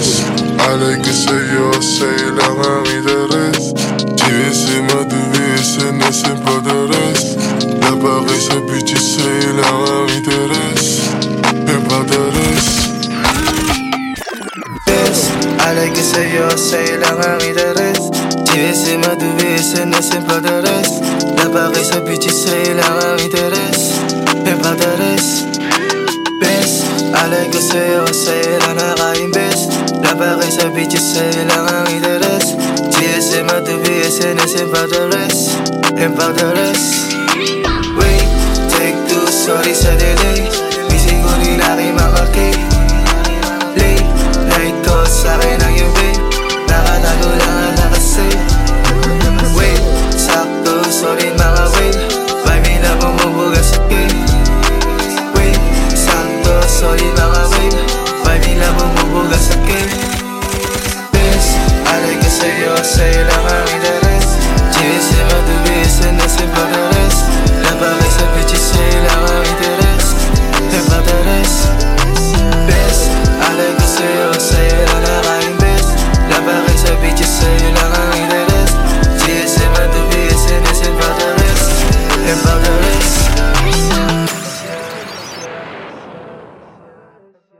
stress Avec essayant, c'est la mamie de reste Tu es ma devise, c'est ne c'est pas de reste L'appareil, sa bitch, c'est la mamie de reste Et pas de reste Avec essayant, c'est la mamie de ma devise, c'est ne c'est pas de reste L'appareil, sa bitch, la mamie de reste Et de reste Ves, esa bitch se la van y de rest. GSM out a about the rest, about the rest. Wait, take two Sorry, a delay. Mi singolina rima. Late.